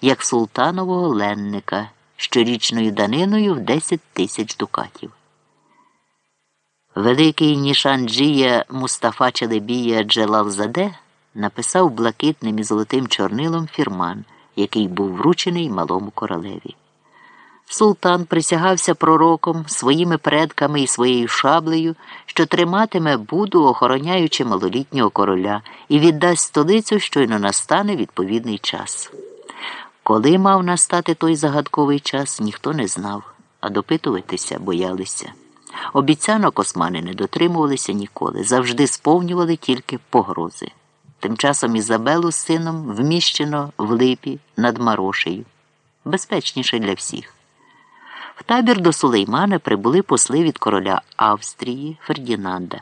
як султанового ленника щорічною даниною в 10 тисяч дукатів. Великий Нішанджія Мустафа Челебія Джелалзаде написав блакитним і золотим чорнилом фірман, який був вручений малому королеві. Султан присягався пророком своїми предками і своєю шаблею, що триматиме Буду, охороняючи малолітнього короля, і віддасть столицю, щойно настане відповідний час. Коли мав настати той загадковий час, ніхто не знав, а допитуватися боялися. Обіцянок османи не дотримувалися ніколи, завжди сповнювали тільки погрози. Тим часом Ізабелу з сином вміщено в липі над Марошею. Безпечніше для всіх. В табір до Сулеймана прибули посли від короля Австрії Фердінанда,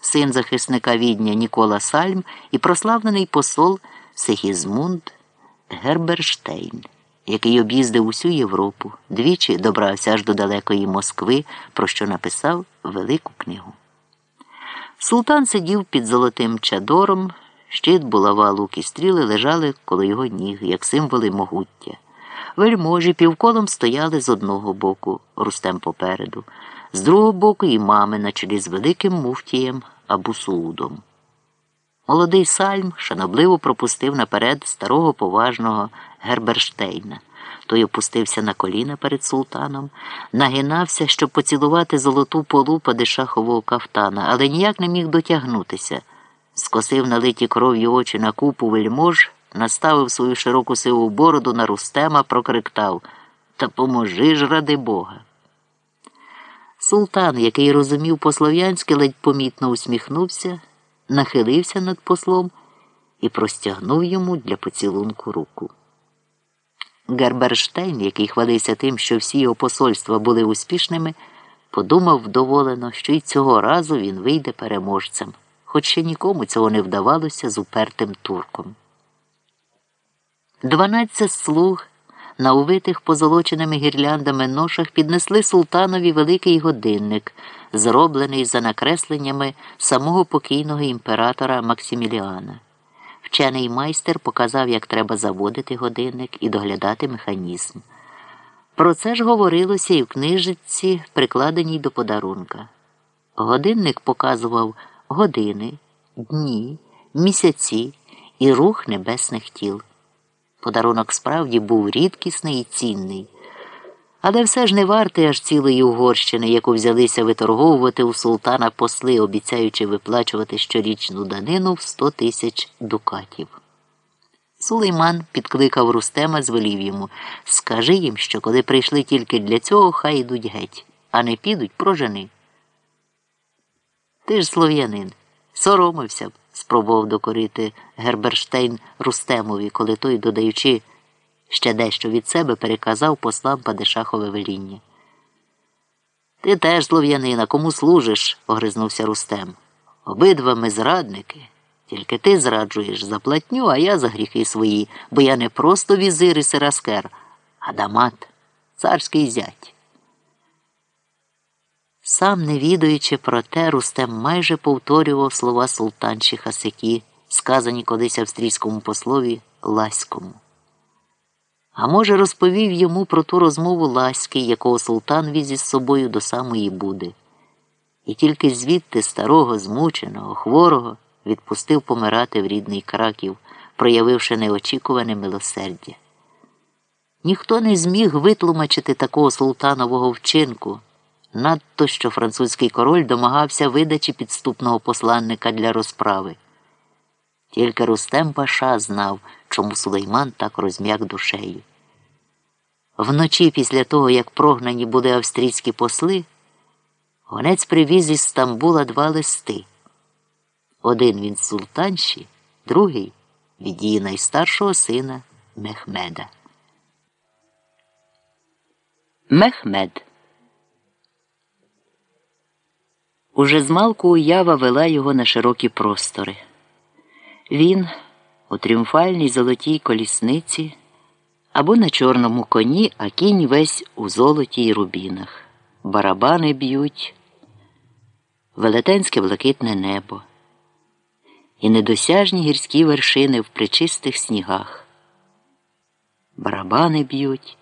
син захисника відня Нікола Сальм і прославлений посол Сехізмунд Герберштейн, який об'їздив усю Європу, двічі добрався аж до далекої Москви, про що написав велику книгу. Султан сидів під золотим чадором, щит, булава, лук і стріли лежали коло його ніг, як символи могуття. Вельможі півколом стояли з одного боку, рустем попереду, з другого боку імами на чолі з великим муфтієм Абусуудом. Молодий сальм шанобливо пропустив наперед старого поважного Герберштейна. Той опустився на коліна перед султаном, нагинався, щоб поцілувати золоту полу падишахового кафтана, але ніяк не міг дотягнутися. Скосив налиті кров'ю очі на купу вельмож, наставив свою широку сиву бороду на рустема, прокриктав Та поможи ж ради Бога. Султан, який розумів по-слов'янськи, ледь помітно усміхнувся, нахилився над послом і простягнув йому для поцілунку руку. Герберштейн, який хвалився тим, що всі його посольства були успішними, подумав вдоволено, що й цього разу він вийде переможцем, хоч ще нікому цього не вдавалося з упертим турком. Дванадцять слуг на увитих позолоченими гірляндами ношах піднесли султанові великий годинник, зроблений за накресленнями самого покійного імператора Максиміліана. Вчений майстер показав, як треба заводити годинник і доглядати механізм. Про це ж говорилося і в книжці, прикладеній до подарунка. Годинник показував години, дні, місяці і рух небесних тіл. Подарунок справді був рідкісний і цінний, але все ж не вартий аж цілої Угорщини, яку взялися виторговувати у султана посли, обіцяючи виплачувати щорічну данину в сто тисяч дукатів. Сулейман підкликав Рустема, звелів йому Скажи їм, що коли прийшли тільки для цього, хай йдуть геть, а не підуть прожени. Ти ж слов'янин, соромився спробував докорити Герберштейн Рустемові, коли той, додаючи ще дещо від себе, переказав послам Падишахове веління. Ти теж, слов'янина, кому служиш? огризнувся Рустем. Обидва ми зрадники. Тільки ти зраджуєш за платню, а я за гріхи свої, бо я не просто візир і сираскер, а дамат, царський зять. Сам, не відаючи про те, Рустем майже повторював слова султанші Хасики, сказані колись австрійському послові Лаському. А може, розповів йому про ту розмову Ласьки, якого султан віз із собою до самої Буди. І тільки звідти старого, змученого, хворого відпустив помирати в рідний краків, проявивши неочікуване милосердя. Ніхто не зміг витлумачити такого султанового вчинку. Надто що французький король домагався видачі підступного посланника для розправи. Тільки Рустем Паша знав, чому Сулейман так розм'як душею. Вночі, після того, як прогнані були австрійські посли, гонець привіз із Стамбула два листи. Один від султанші, другий від її найстаршого сина Мехмеда. Мехмед Уже змалку уява вела його на широкі простори. Він у тріумфальній золотій колісниці або на чорному коні, а кінь весь у золоті й рубінах. Барабани б'ють, велетенське блакитне небо і недосяжні гірські вершини в причистих снігах. барабани б'ють.